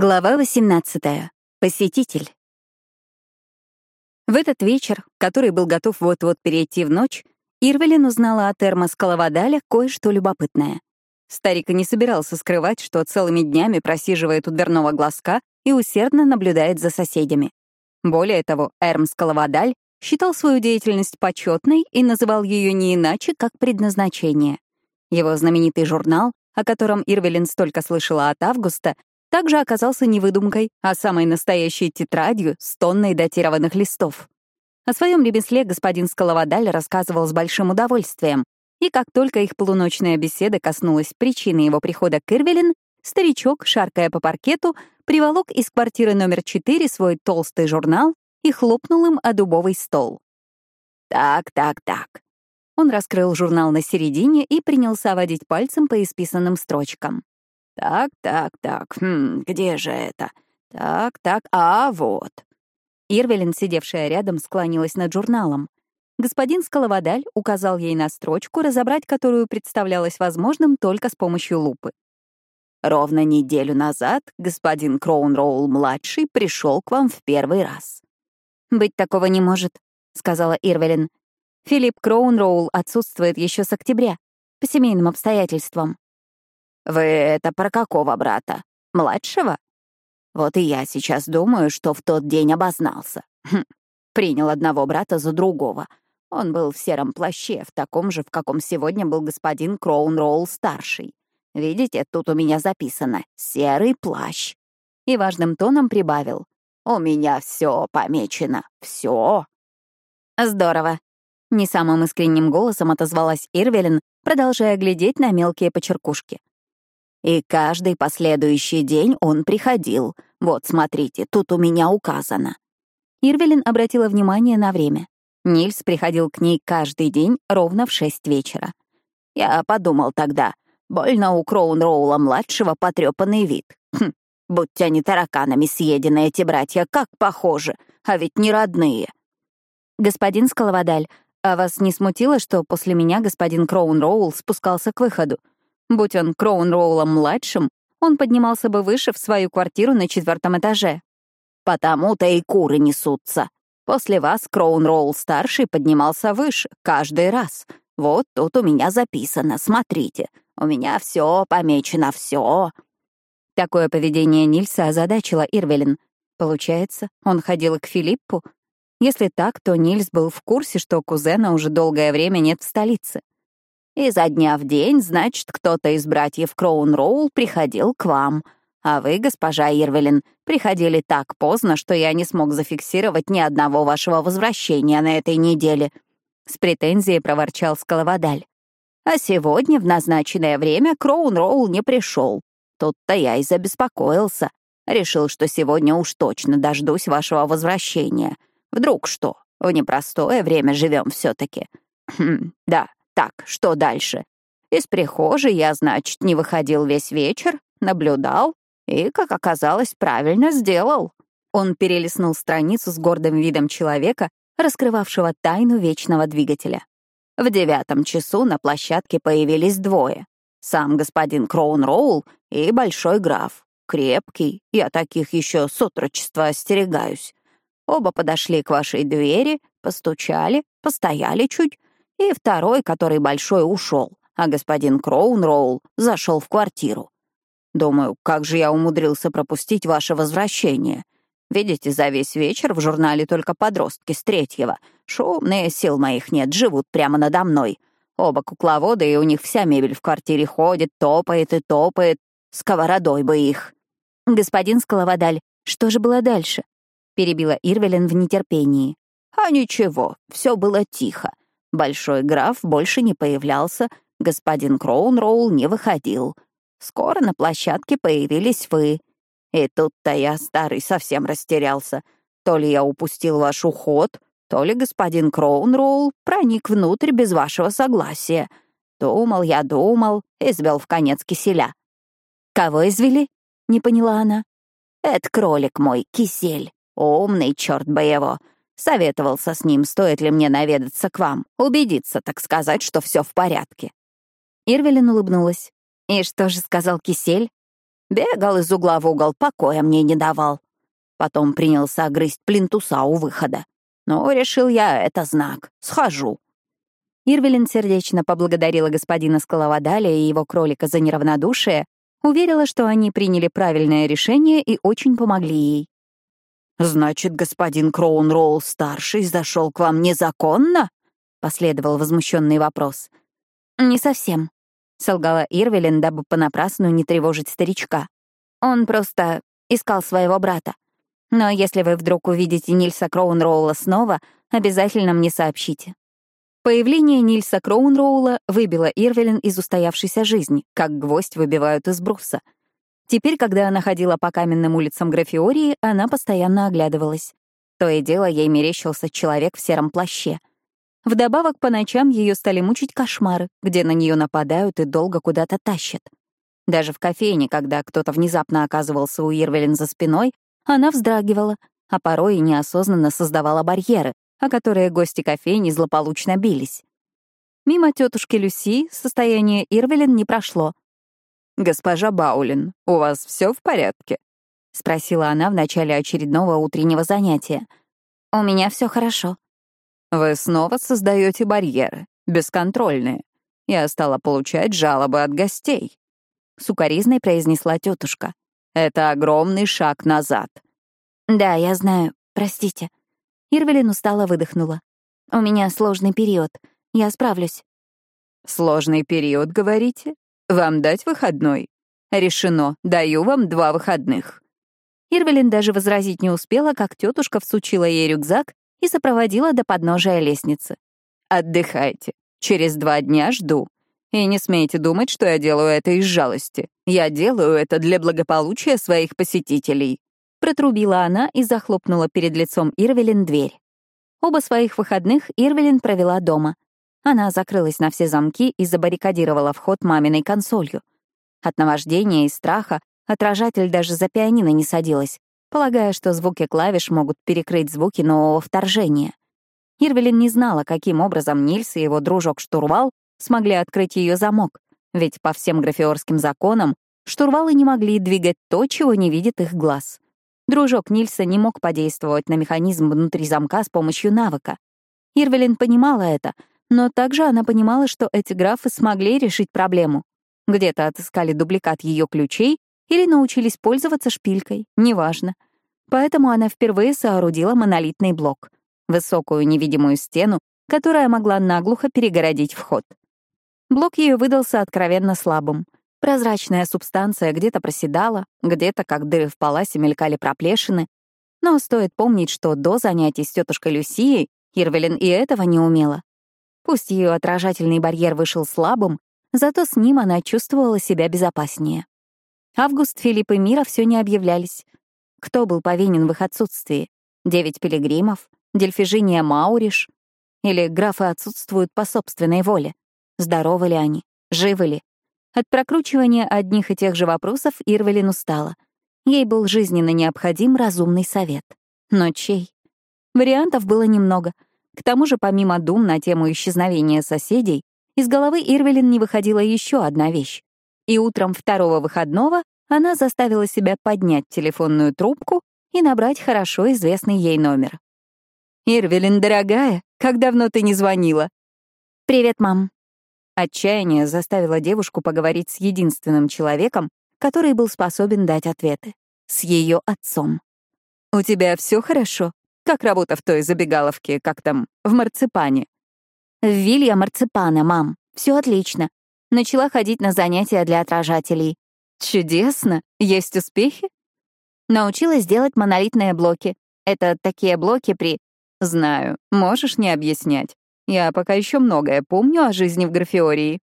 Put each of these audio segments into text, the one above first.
Глава 18. Посетитель. В этот вечер, который был готов вот-вот перейти в ночь, Ирвелин узнала от Эрма Скаловадаля кое-что любопытное. Старик не собирался скрывать, что целыми днями просиживает у дверного глазка и усердно наблюдает за соседями. Более того, Эрм Скаловадаль считал свою деятельность почетной и называл ее не иначе, как предназначение. Его знаменитый журнал, о котором Ирвелин столько слышала от Августа, также оказался не выдумкой, а самой настоящей тетрадью с тонной датированных листов. О своем ремесле господин Скаловадаль рассказывал с большим удовольствием, и как только их полуночная беседа коснулась причины его прихода к Ирвелин, старичок, шаркая по паркету, приволок из квартиры номер 4 свой толстый журнал и хлопнул им о дубовый стол. «Так, так, так». Он раскрыл журнал на середине и принялся водить пальцем по исписанным строчкам. Так, так, так, хм, где же это? Так, так, а вот. Ирвелин, сидевшая рядом, склонилась над журналом. Господин Скаловодаль указал ей на строчку, разобрать которую представлялось возможным только с помощью лупы. Ровно неделю назад господин Кроунроул-младший пришел к вам в первый раз. «Быть такого не может», — сказала Ирвелин. «Филипп Кроунроул отсутствует еще с октября, по семейным обстоятельствам». «Вы это про какого брата? Младшего?» Вот и я сейчас думаю, что в тот день обознался. Хм. Принял одного брата за другого. Он был в сером плаще, в таком же, в каком сегодня был господин Кроунроул-старший. Видите, тут у меня записано «серый плащ». И важным тоном прибавил. «У меня все помечено, все. «Здорово», — не самым искренним голосом отозвалась Ирвелин, продолжая глядеть на мелкие почеркушки. И каждый последующий день он приходил. Вот, смотрите, тут у меня указано. Ирвелин обратила внимание на время. Нильс приходил к ней каждый день ровно в шесть вечера. Я подумал тогда, больно у Кроунроула-младшего потрепанный вид. Хм, будь они тараканами съедены, эти братья, как похожи, а ведь не родные. «Господин Скаловодаль, а вас не смутило, что после меня господин Кроунроул спускался к выходу? Будь он Кроунроулом-младшим, он поднимался бы выше в свою квартиру на четвертом этаже. Потому-то и куры несутся. После вас Кроунроул-старший поднимался выше, каждый раз. Вот тут у меня записано, смотрите. У меня все помечено, все. Такое поведение Нильса озадачило Ирвелин. Получается, он ходил к Филиппу? Если так, то Нильс был в курсе, что кузена уже долгое время нет в столице. Изо дня в день, значит, кто-то из братьев Кроун-Роул приходил к вам. А вы, госпожа Ирвелин, приходили так поздно, что я не смог зафиксировать ни одного вашего возвращения на этой неделе. С претензией проворчал Скаловодаль. А сегодня в назначенное время Кроун-Роул не пришел. Тут-то я и забеспокоился. Решил, что сегодня уж точно дождусь вашего возвращения. Вдруг что? В непростое время живем все-таки. Хм, да, так, что дальше? Из прихожей я, значит, не выходил весь вечер, наблюдал и, как оказалось, правильно сделал. Он перелистнул страницу с гордым видом человека, раскрывавшего тайну вечного двигателя. В девятом часу на площадке появились двое. Сам господин Кроун Роул и большой граф. Крепкий, я таких еще с отрочества остерегаюсь. Оба подошли к вашей двери, постучали, постояли чуть, и второй, который большой, ушел, а господин Кроунроул зашел в квартиру. Думаю, как же я умудрился пропустить ваше возвращение. Видите, за весь вечер в журнале только подростки с третьего. Шумные, сил моих нет, живут прямо надо мной. Оба кукловода, и у них вся мебель в квартире ходит, топает и топает. Сковородой бы их. «Господин Скаловодаль, что же было дальше?» — перебила Ирвелин в нетерпении. «А ничего, все было тихо. Большой граф больше не появлялся, господин Кроунроул не выходил. Скоро на площадке появились вы. И тут-то я, старый, совсем растерялся. То ли я упустил ваш уход, то ли господин Кроунроул проник внутрь без вашего согласия. Думал я, думал, извел в конец киселя. «Кого извели?» — не поняла она. «Это кролик мой, кисель. Умный, черт бы его. Советовался с ним, стоит ли мне наведаться к вам, убедиться, так сказать, что все в порядке. Ирвелин улыбнулась. «И что же сказал Кисель?» Бегал из угла в угол, покоя мне не давал. Потом принялся грызть плинтуса у выхода. Но решил я, это знак. Схожу. Ирвелин сердечно поблагодарила господина Скаловадаля и его кролика за неравнодушие, уверила, что они приняли правильное решение и очень помогли ей. «Значит, господин Кроунроул-старший зашел к вам незаконно?» — последовал возмущенный вопрос. «Не совсем», — солгала Ирвелин, дабы понапрасну не тревожить старичка. «Он просто искал своего брата. Но если вы вдруг увидите Нильса Кроунроула снова, обязательно мне сообщите. Появление Нильса Кроунроула выбило Ирвелин из устоявшейся жизни, как гвоздь выбивают из бруса. Теперь, когда она ходила по каменным улицам Графиории, она постоянно оглядывалась. То и дело ей мерещился человек в сером плаще. Вдобавок, по ночам ее стали мучить кошмары, где на нее нападают и долго куда-то тащат. Даже в кофейне, когда кто-то внезапно оказывался у Ирвелин за спиной, она вздрагивала, а порой и неосознанно создавала барьеры, о которые гости кофейни злополучно бились. Мимо тетушки Люси состояние Ирвелин не прошло. «Госпожа Баулин, у вас все в порядке?» — спросила она в начале очередного утреннего занятия. «У меня все хорошо». «Вы снова создаете барьеры, бесконтрольные. Я стала получать жалобы от гостей», — сукоризной произнесла тетушка. Это огромный шаг назад. Да, я знаю. Простите. Ирвелин устало выдохнула. У меня сложный период. Я справлюсь. Сложный период, говорите? Вам дать выходной? Решено. Даю вам два выходных. Ирвелин даже возразить не успела, как тетушка всучила ей рюкзак и сопроводила до подножия лестницы. «Отдыхайте. Через два дня жду. И не смейте думать, что я делаю это из жалости. Я делаю это для благополучия своих посетителей». Протрубила она и захлопнула перед лицом Ирвелин дверь. Оба своих выходных Ирвелин провела дома. Она закрылась на все замки и забаррикадировала вход маминой консолью. От наваждения и страха отражатель даже за пианино не садилась, полагая, что звуки клавиш могут перекрыть звуки нового вторжения. Ирвелин не знала, каким образом Нильс и его дружок Штурвал смогли открыть ее замок, ведь по всем графиорским законам штурвалы не могли двигать то, чего не видит их глаз. Дружок Нильса не мог подействовать на механизм внутри замка с помощью навыка. Ирвелин понимала это, но также она понимала, что эти графы смогли решить проблему. Где-то отыскали дубликат ее ключей или научились пользоваться шпилькой, неважно. Поэтому она впервые соорудила монолитный блок — высокую невидимую стену, которая могла наглухо перегородить вход. Блок ее выдался откровенно слабым. Прозрачная субстанция где-то проседала, где-то, как дыры в паласе, мелькали проплешины. Но стоит помнить, что до занятий с тетушкой Люсией Ирвелин и этого не умела. Пусть ее отражательный барьер вышел слабым, зато с ним она чувствовала себя безопаснее. Август, Филипп и Мира все не объявлялись. Кто был повинен в их отсутствии? Девять пилигримов? Дельфижиния Мауриш? Или графы отсутствуют по собственной воле? Здоровы ли они? Живы ли? От прокручивания одних и тех же вопросов Ирвелин устала. Ей был жизненно необходим разумный совет. Но чей? Вариантов было немного. К тому же, помимо дум на тему исчезновения соседей, из головы Ирвелин не выходила еще одна вещь. И утром второго выходного она заставила себя поднять телефонную трубку и набрать хорошо известный ей номер. «Ирвелин, дорогая, как давно ты не звонила?» «Привет, мам», Отчаяние заставило девушку поговорить с единственным человеком, который был способен дать ответы — с ее отцом. «У тебя все хорошо? Как работа в той забегаловке, как там, в марципане?» «В Вилья марципана, мам. Все отлично. Начала ходить на занятия для отражателей». «Чудесно! Есть успехи?» Научилась делать монолитные блоки. Это такие блоки при... Знаю, можешь не объяснять. Я пока еще многое помню о жизни в Графиории».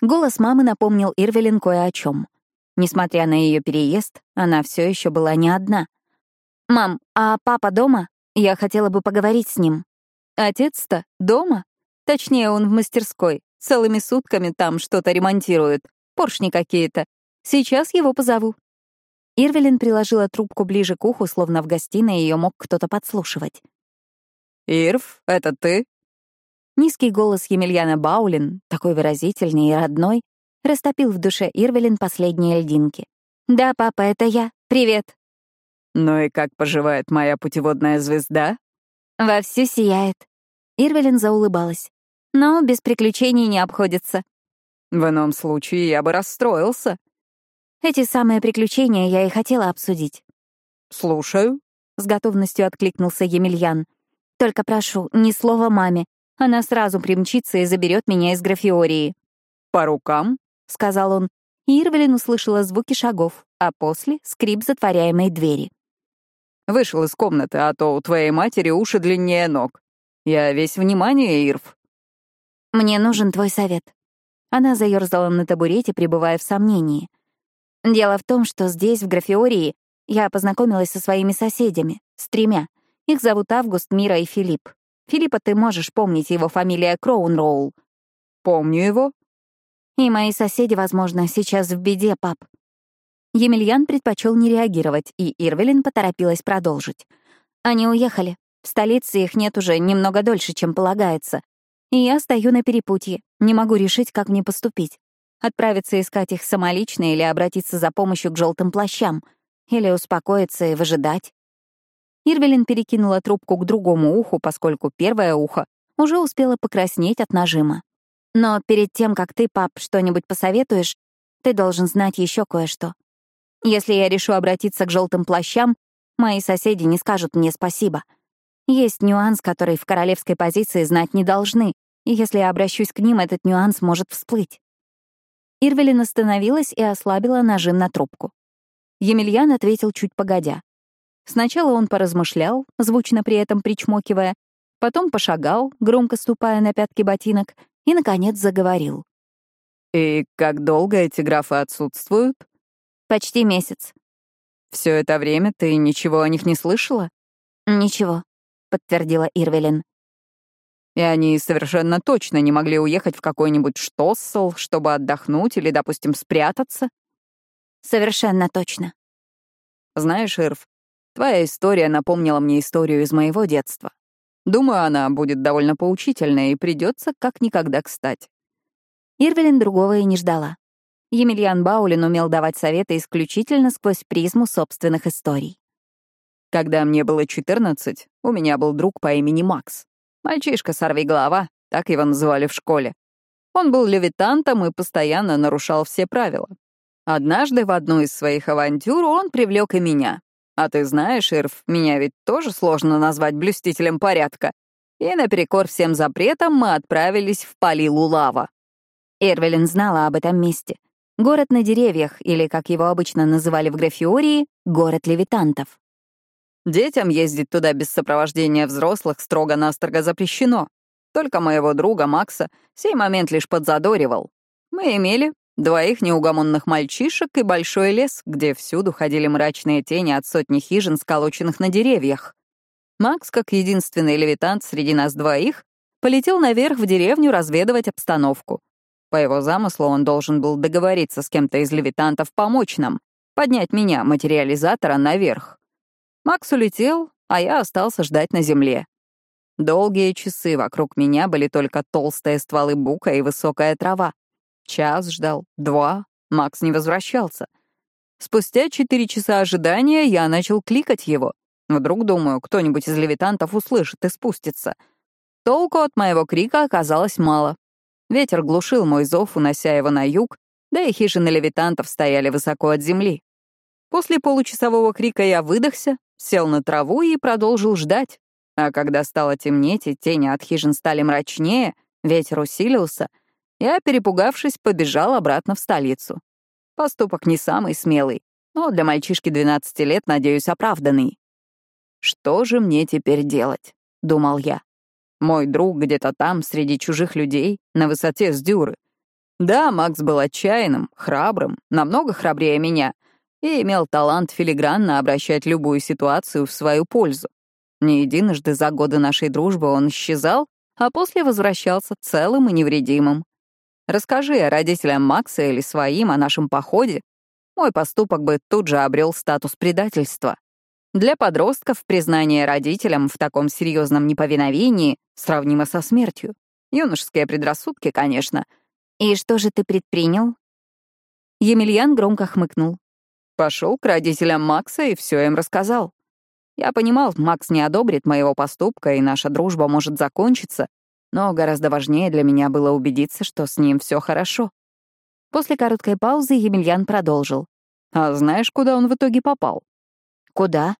Голос мамы напомнил Ирвелин кое о чем. Несмотря на ее переезд, она все еще была не одна. «Мам, а папа дома? Я хотела бы поговорить с ним». «Отец-то дома? Точнее, он в мастерской. Целыми сутками там что-то ремонтирует. Поршни какие-то. Сейчас его позову». Ирвелин приложила трубку ближе к уху, словно в гостиной ее мог кто-то подслушивать. «Ирв, это ты?» Низкий голос Емельяна Баулин, такой выразительный и родной, растопил в душе Ирвелин последние льдинки. «Да, папа, это я. Привет». «Ну и как поживает моя путеводная звезда?» «Вовсю сияет». Ирвелин заулыбалась. «Но без приключений не обходится». «В ином случае я бы расстроился». Эти самые приключения я и хотела обсудить. «Слушаю», — с готовностью откликнулся Емельян. «Только прошу, ни слова маме. Она сразу примчится и заберет меня из графиории». «По рукам?» — сказал он. Ирвелин услышала звуки шагов, а после — скрип затворяемой двери. «Вышел из комнаты, а то у твоей матери уши длиннее ног. Я весь внимание, Ирв». «Мне нужен твой совет». Она заерзала на табурете, пребывая в сомнении. «Дело в том, что здесь, в Графиории, я познакомилась со своими соседями, с тремя. Их зовут Август, Мира и Филипп. Филиппа ты можешь помнить, его фамилия Кроунроул. «Помню его», и мои соседи, возможно, сейчас в беде, пап. Емельян предпочел не реагировать, и Ирвелин поторопилась продолжить. Они уехали. В столице их нет уже немного дольше, чем полагается. И я стою на перепутье, не могу решить, как мне поступить. Отправиться искать их самолично или обратиться за помощью к желтым плащам, или успокоиться и выжидать. Ирвелин перекинула трубку к другому уху, поскольку первое ухо уже успело покраснеть от нажима. Но перед тем, как ты, пап, что-нибудь посоветуешь, ты должен знать еще кое-что. Если я решу обратиться к желтым плащам, мои соседи не скажут мне спасибо. Есть нюанс, который в королевской позиции знать не должны, и если я обращусь к ним, этот нюанс может всплыть. Ирвелин остановилась и ослабила нажим на трубку. Емельян ответил чуть погодя. Сначала он поразмышлял, звучно при этом причмокивая, потом пошагал, громко ступая на пятки ботинок, и, наконец, заговорил. «И как долго эти графы отсутствуют?» «Почти месяц». Все это время ты ничего о них не слышала?» «Ничего», — подтвердила Ирвелин. «И они совершенно точно не могли уехать в какой-нибудь Штоссел, чтобы отдохнуть или, допустим, спрятаться?» «Совершенно точно». «Знаешь, Ирв, твоя история напомнила мне историю из моего детства. Думаю, она будет довольно поучительная и придется как никогда кстати. Ирвелин другого и не ждала. Емельян Баулин умел давать советы исключительно сквозь призму собственных историй. Когда мне было 14, у меня был друг по имени Макс. Мальчишка сорви голова, так его называли в школе. Он был левитантом и постоянно нарушал все правила. Однажды в одну из своих авантюр он привлек и меня. А ты знаешь, Ирв, меня ведь тоже сложно назвать блюстителем порядка. И наперекор всем запретам мы отправились в Палилулава. Эрвелин знала об этом месте. Город на деревьях, или, как его обычно называли в Графиории, город левитантов. Детям ездить туда без сопровождения взрослых строго-настрого запрещено. Только моего друга Макса сей момент лишь подзадоривал. Мы имели Двоих неугомонных мальчишек и большой лес, где всюду ходили мрачные тени от сотни хижин, сколоченных на деревьях. Макс, как единственный левитант среди нас двоих, полетел наверх в деревню разведывать обстановку. По его замыслу он должен был договориться с кем-то из левитантов помочь нам, поднять меня, материализатора, наверх. Макс улетел, а я остался ждать на земле. Долгие часы вокруг меня были только толстые стволы бука и высокая трава. Час ждал, два, Макс не возвращался. Спустя четыре часа ожидания я начал кликать его. Вдруг, думаю, кто-нибудь из левитантов услышит и спустится. Толку от моего крика оказалось мало. Ветер глушил мой зов, унося его на юг, да и хижины левитантов стояли высоко от земли. После получасового крика я выдохся, сел на траву и продолжил ждать. А когда стало темнеть и тени от хижин стали мрачнее, ветер усилился — я, перепугавшись, побежал обратно в столицу. Поступок не самый смелый, но для мальчишки 12 лет, надеюсь, оправданный. «Что же мне теперь делать?» — думал я. Мой друг где-то там, среди чужих людей, на высоте с дюры. Да, Макс был отчаянным, храбрым, намного храбрее меня, и имел талант филигранно обращать любую ситуацию в свою пользу. Не единожды за годы нашей дружбы он исчезал, а после возвращался целым и невредимым. Расскажи родителям Макса или своим о нашем походе, мой поступок бы тут же обрел статус предательства. Для подростков признание родителям в таком серьезном неповиновении сравнимо со смертью. Юношеские предрассудки, конечно. «И что же ты предпринял?» Емельян громко хмыкнул. Пошел к родителям Макса и все им рассказал. Я понимал, Макс не одобрит моего поступка, и наша дружба может закончиться, но гораздо важнее для меня было убедиться, что с ним все хорошо. После короткой паузы Емельян продолжил. «А знаешь, куда он в итоге попал?» «Куда?»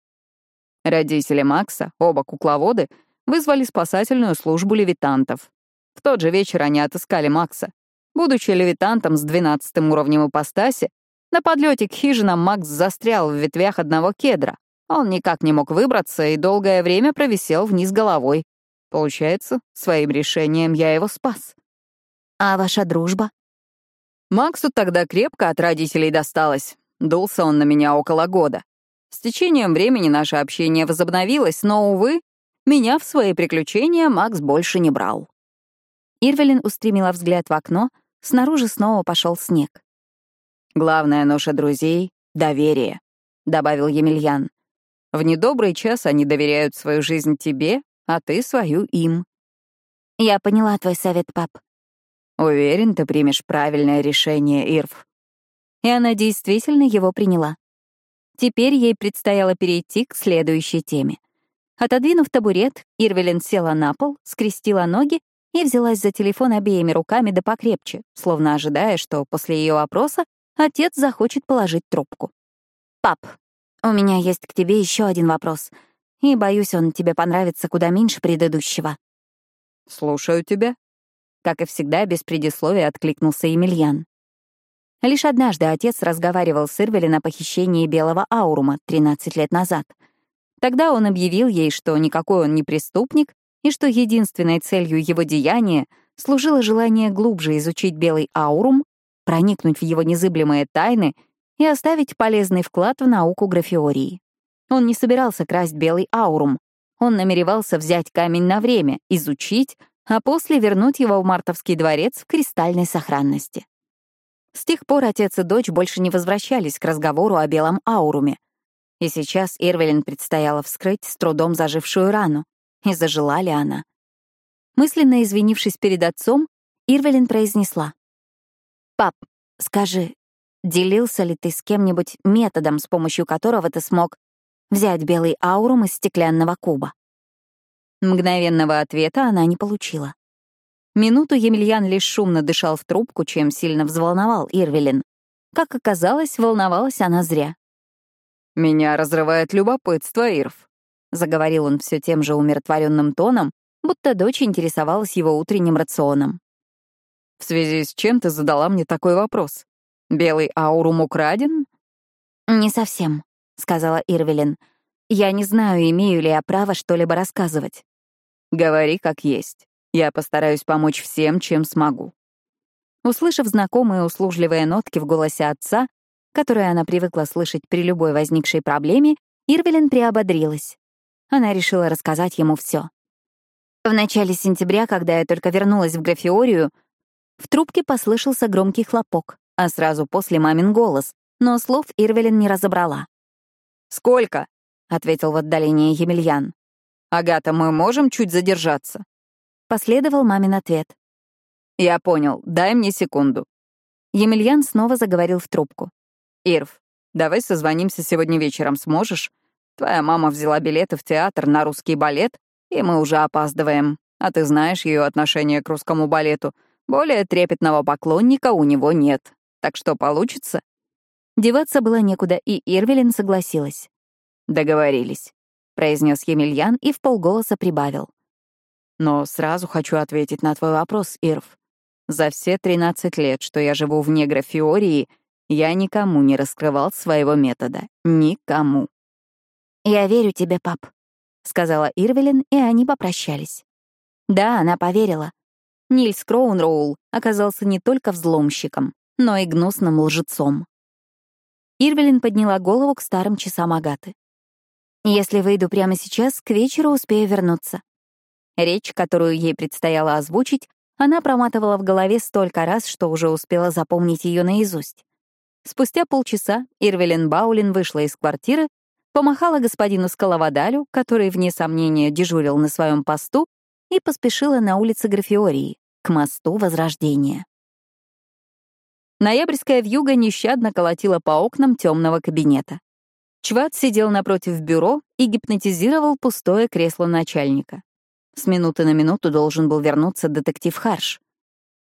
Родители Макса, оба кукловоды, вызвали спасательную службу левитантов. В тот же вечер они отыскали Макса. Будучи левитантом с двенадцатым уровнем ипостаси, на подлете к хижинам Макс застрял в ветвях одного кедра. Он никак не мог выбраться и долгое время провисел вниз головой. Получается, своим решением я его спас. А ваша дружба? Максу тогда крепко от родителей досталось. Дулся он на меня около года. С течением времени наше общение возобновилось, но, увы, меня в свои приключения Макс больше не брал. Ирвелин устремила взгляд в окно, снаружи снова пошел снег. «Главная ноша друзей — доверие», — добавил Емельян. «В недобрый час они доверяют свою жизнь тебе, а ты свою им». «Я поняла твой совет, пап», Уверен, ты примешь правильное решение, Ирв. И она действительно его приняла. Теперь ей предстояло перейти к следующей теме. Отодвинув табурет, Ирвелин села на пол, скрестила ноги и взялась за телефон обеими руками да покрепче, словно ожидая, что после ее вопроса отец захочет положить трубку. «Пап, у меня есть к тебе еще один вопрос, и, боюсь, он тебе понравится куда меньше предыдущего». «Слушаю тебя», как и всегда, без предисловия откликнулся Емельян. Лишь однажды отец разговаривал с Ирвелин о похищении белого аурума 13 лет назад. Тогда он объявил ей, что никакой он не преступник, и что единственной целью его деяния служило желание глубже изучить белый аурум, проникнуть в его незыблемые тайны и оставить полезный вклад в науку графиории. Он не собирался красть белый аурум. Он намеревался взять камень на время, изучить, а после вернуть его в Мартовский дворец в кристальной сохранности. С тех пор отец и дочь больше не возвращались к разговору о белом ауруме. И сейчас Ирвелин предстояло вскрыть с трудом зажившую рану. И зажила ли она? Мысленно извинившись перед отцом, Ирвелин произнесла. «Пап, скажи, делился ли ты с кем-нибудь методом, с помощью которого ты смог взять белый аурум из стеклянного куба?» Мгновенного ответа она не получила. Минуту Емельян лишь шумно дышал в трубку, чем сильно взволновал Ирвелин. Как оказалось, волновалась она зря. «Меня разрывает любопытство, Ирв», — заговорил он все тем же умиротворенным тоном, будто дочь интересовалась его утренним рационом. «В связи с чем ты задала мне такой вопрос? Белый аурум украден?» «Не совсем», — сказала Ирвелин. «Я не знаю, имею ли я право что-либо рассказывать. Говори как есть. Я постараюсь помочь всем, чем смогу». Услышав знакомые услужливые нотки в голосе отца, которые она привыкла слышать при любой возникшей проблеме, Ирвелин приободрилась. Она решила рассказать ему все. В начале сентября, когда я только вернулась в графиорию, в трубке послышался громкий хлопок, а сразу после мамин голос, но слов Ирвелин не разобрала. «Сколько?» — ответил в отдалении Емельян. «Агата, мы можем чуть задержаться?» Последовал мамин ответ. «Я понял. Дай мне секунду». Емельян снова заговорил в трубку. «Ирв, давай созвонимся сегодня вечером, сможешь? Твоя мама взяла билеты в театр на русский балет, и мы уже опаздываем. А ты знаешь ее отношение к русскому балету. Более трепетного поклонника у него нет. Так что получится?» Деваться было некуда, и Ирвелин согласилась. Договорились произнес Емельян и в полголоса прибавил. Но сразу хочу ответить на твой вопрос, Ирв. За все 13 лет, что я живу вне графиории, я никому не раскрывал своего метода. Никому. «Я верю тебе, пап», — сказала Ирвелин, и они попрощались. Да, она поверила. Нильс Кроунроул оказался не только взломщиком, но и гнусным лжецом. Ирвелин подняла голову к старым часам Агаты. Если выйду прямо сейчас, к вечеру успею вернуться. Речь, которую ей предстояло озвучить, она проматывала в голове столько раз, что уже успела запомнить ее наизусть. Спустя полчаса Ирвелин Баулин вышла из квартиры, помахала господину Скаловодалю, который, вне сомнения, дежурил на своем посту, и поспешила на улице Графиории, к мосту Возрождения. Ноябрьская вьюга нещадно колотила по окнам темного кабинета. Чват сидел напротив бюро и гипнотизировал пустое кресло начальника. С минуты на минуту должен был вернуться детектив Харш.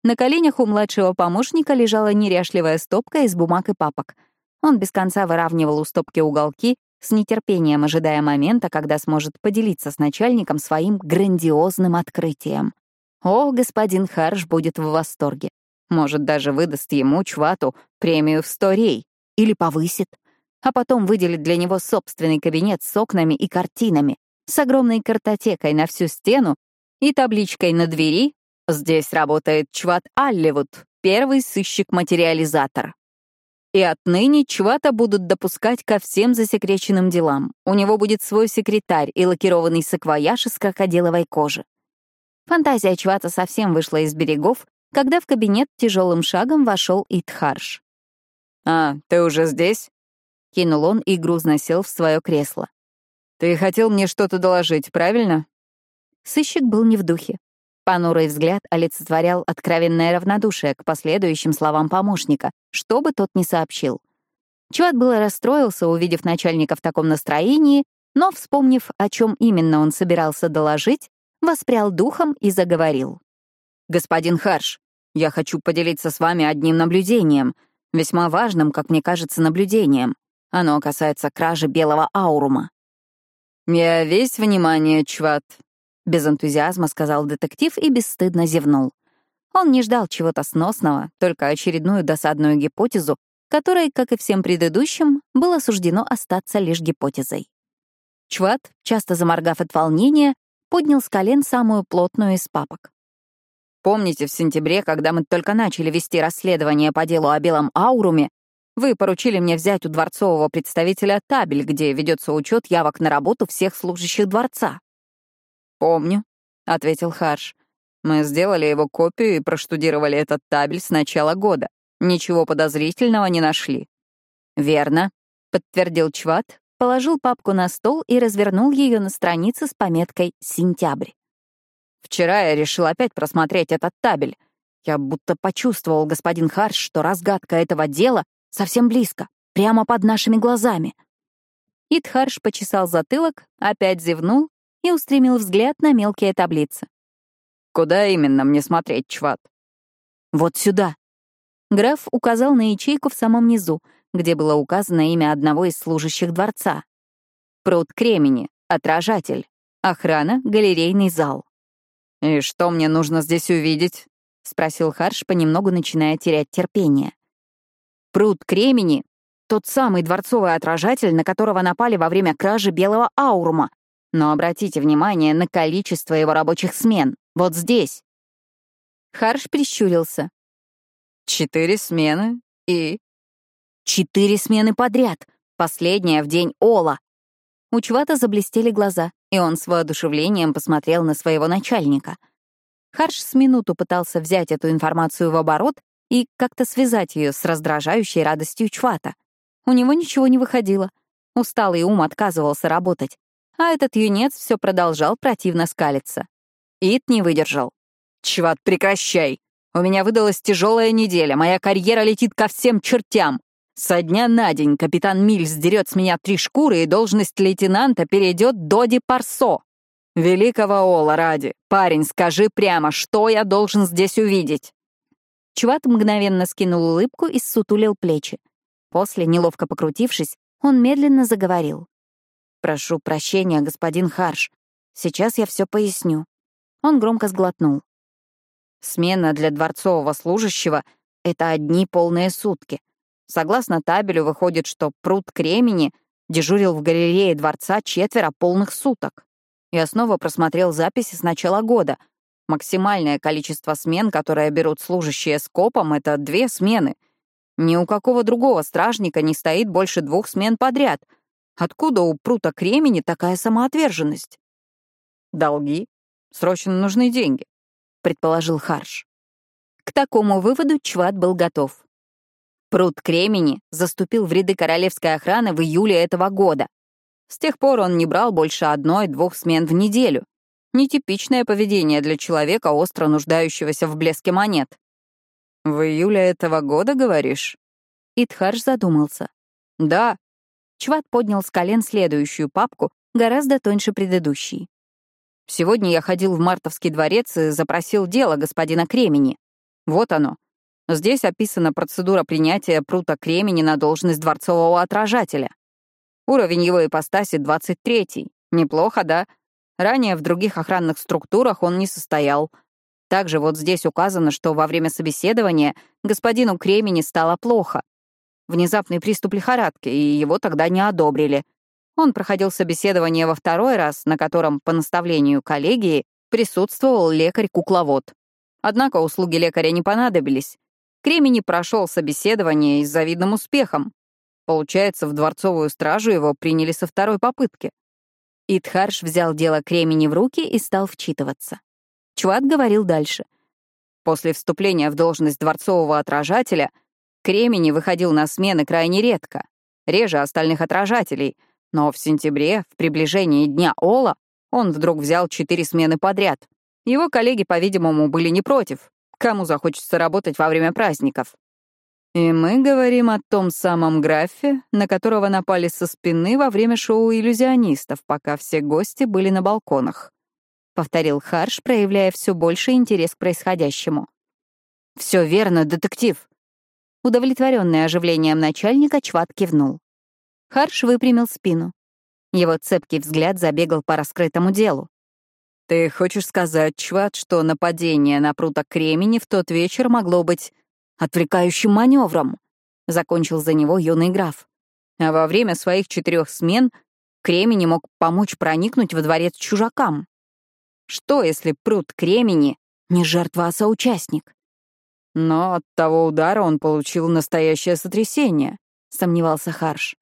На коленях у младшего помощника лежала неряшливая стопка из бумаг и папок. Он без конца выравнивал у стопки уголки, с нетерпением ожидая момента, когда сможет поделиться с начальником своим грандиозным открытием. О, господин Харш будет в восторге. Может, даже выдаст ему, Чвату, премию в сто рей. Или повысит. А потом выделит для него собственный кабинет с окнами и картинами, с огромной картотекой на всю стену и табличкой на двери «Здесь работает Чват Алливуд, первый сыщик-материализатор». И отныне Чвата будут допускать ко всем засекреченным делам. У него будет свой секретарь и лакированный саквояж из крокодиловой кожи. Фантазия Чвата совсем вышла из берегов, когда в кабинет тяжелым шагом вошел Итхарш. «А, ты уже здесь?» — кинул он и грузно сел в свое кресло. «Ты хотел мне что-то доложить, правильно?» Сыщик был не в духе. Понурый взгляд олицетворял откровенное равнодушие к последующим словам помощника, что бы тот ни сообщил. Чуат было расстроился, увидев начальника в таком настроении, но, вспомнив, о чем именно он собирался доложить, воспрял духом и заговорил. «Господин Харш, я хочу поделиться с вами одним наблюдением, весьма важным, как мне кажется, наблюдением. Оно касается кражи белого аурума». «Я весь внимание, чват», — без энтузиазма сказал детектив и бесстыдно зевнул. Он не ждал чего-то сносного, только очередную досадную гипотезу, которой, как и всем предыдущим, было суждено остаться лишь гипотезой. Чват, часто заморгав от волнения, поднял с колен самую плотную из папок. Помните, в сентябре, когда мы только начали вести расследование по делу о белом ауруме, вы поручили мне взять у дворцового представителя табель, где ведется учет явок на работу всех служащих дворца. «Помню», — ответил Харш. «Мы сделали его копию и проштудировали этот табель с начала года. Ничего подозрительного не нашли». «Верно», — подтвердил Чват, положил папку на стол и развернул ее на странице с пометкой «Сентябрь». Вчера я решил опять просмотреть этот табель. Я будто почувствовал, господин Харш, что разгадка этого дела совсем близко, прямо под нашими глазами. Итхарш почесал затылок, опять зевнул и устремил взгляд на мелкие таблицы. «Куда именно мне смотреть, Чват?» «Вот сюда». Граф указал на ячейку в самом низу, где было указано имя одного из служащих дворца. Пруд Кремени, отражатель, охрана, галерейный зал. «И что мне нужно здесь увидеть?» — спросил Харш, понемногу начиная терять терпение. «Пруд Кремени — тот самый дворцовый отражатель, на которого напали во время кражи белого аурума. Но обратите внимание на количество его рабочих смен. Вот здесь». Харш прищурился. «Четыре смены и...» «Четыре смены подряд. Последняя в день Ола». У Чвата заблестели глаза и он с воодушевлением посмотрел на своего начальника. Харш с минуту пытался взять эту информацию в оборот и как-то связать ее с раздражающей радостью Чвата. У него ничего не выходило. Усталый ум отказывался работать. А этот юнец все продолжал противно скалиться. Ит не выдержал. «Чват, прекращай! У меня выдалась тяжелая неделя, моя карьера летит ко всем чертям. Со дня на день капитан Мильс дерет с меня три шкуры, и должность лейтенанта перейдет Доди Парсо. Великого Ола ради. Парень, скажи прямо, что я должен здесь увидеть?» Чуват мгновенно скинул улыбку и ссутулил плечи. После, неловко покрутившись, он медленно заговорил. «Прошу прощения, господин Харш. Сейчас я все поясню». Он громко сглотнул. «Смена для дворцового служащего — это одни полные сутки. Согласно табелю, выходит, что пруд Кремени дежурил в галерее дворца четверо полных суток. Я снова просмотрел записи с начала года. Максимальное количество смен, которое берут служащие с копом, — это две смены. Ни у какого другого стражника не стоит больше двух смен подряд. Откуда у прута Кремени такая самоотверженность? Долги. Срочно нужны деньги, — предположил Харш. К такому выводу Чват был готов. Пруд Кремени заступил в ряды королевской охраны в июле этого года. С тех пор он не брал больше одной-двух смен в неделю. Нетипичное поведение для человека, остро нуждающегося в блеске монет. В июле этого года, говоришь?» Итхарш задумался. «Да». Чват поднял с колен следующую папку, гораздо тоньше предыдущей. «Сегодня я ходил в Мартовский дворец и запросил дело господина Кремени. Вот оно. Здесь описана процедура принятия прута Кремени на должность дворцового отражателя. Уровень его ипостаси 23-й. Неплохо, да? Ранее в других охранных структурах он не состоял. Также вот здесь указано, что во время собеседования господину Кремени стало плохо. Внезапный приступ лихорадки, и его тогда не одобрили. Он проходил собеседование во второй раз, на котором, по наставлению коллегии, присутствовал лекарь-кукловод. Однако услуги лекаря не понадобились. Кремени прошел собеседование с завидным успехом. Получается, в дворцовую стражу его приняли со второй попытки. Итхарш взял дело Кремени в руки и стал вчитываться. Чуат говорил дальше. После вступления в должность дворцового отражателя Кремени выходил на смены крайне редко, реже остальных отражателей, но в сентябре, в приближении Дня Ола, он вдруг взял четыре смены подряд. Его коллеги, по-видимому, были не против. Кому захочется работать во время праздников? И мы говорим о том самом графе, на которого напали со спины во время шоу иллюзионистов, пока все гости были на балконах. Повторил Харш, проявляя все больше интерес к происходящему. Все верно, детектив. Удовлетворенный оживлением начальника, Чват кивнул. Харш выпрямил спину. Его цепкий взгляд забегал по раскрытому делу. «Ты хочешь сказать, Чват, что нападение на прута Кремени в тот вечер могло быть отвлекающим маневром, закончил за него юный граф. А во время своих четырех смен Кремени мог помочь проникнуть во дворец чужакам. Что, если пруд Кремени не жертва, а соучастник? Но от того удара он получил настоящее сотрясение, сомневался Харш.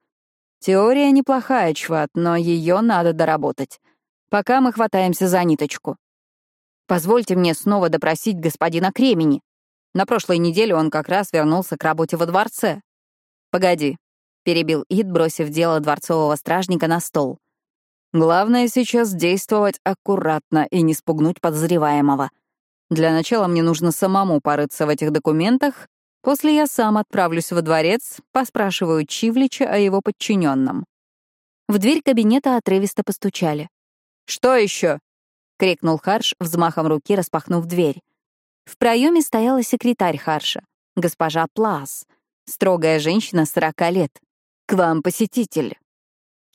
Теория неплохая, Чват, но ее надо доработать. Пока мы хватаемся за ниточку. Позвольте мне снова допросить господина Кремени, на прошлой неделе он как раз вернулся к работе во дворце. «Погоди», — перебил Ид, бросив дело дворцового стражника на стол. «Главное сейчас действовать аккуратно и не спугнуть подозреваемого. Для начала мне нужно самому порыться в этих документах, после я сам отправлюсь во дворец, поспрашиваю Чивлича о его подчиненном. В дверь кабинета отрывисто постучали. «Что еще? крикнул Харш, взмахом руки распахнув дверь. В проеме стояла секретарь Харша, госпожа Плас, строгая женщина сорока лет. «К вам посетитель».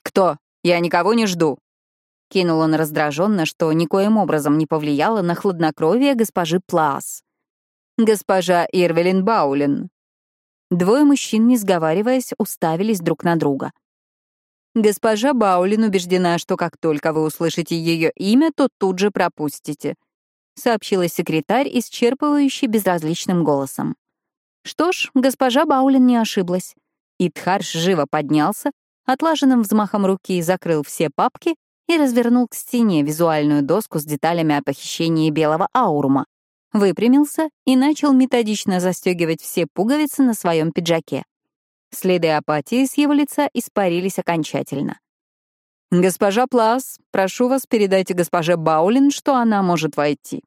«Кто? Я никого не жду», — кинул он раздраженно, что никоим образом не повлияло на хладнокровие госпожи Плас. «Госпожа Ирвелин Баулин». Двое мужчин, не сговариваясь, уставились друг на друга. Госпожа Баулин убеждена, что как только вы услышите ее имя, то тут же пропустите —— сообщила секретарь, исчерпывающе безразличным голосом. Что ж, госпожа Баулин не ошиблась. Итхарш живо поднялся, отлаженным взмахом руки закрыл все папки и развернул к стене визуальную доску с деталями о похищении белого аурума, выпрямился и начал методично застегивать все пуговицы на своем пиджаке. Следы апатии с его лица испарились окончательно. «Госпожа Плас, прошу вас, передайте госпоже Баулин, что она может войти».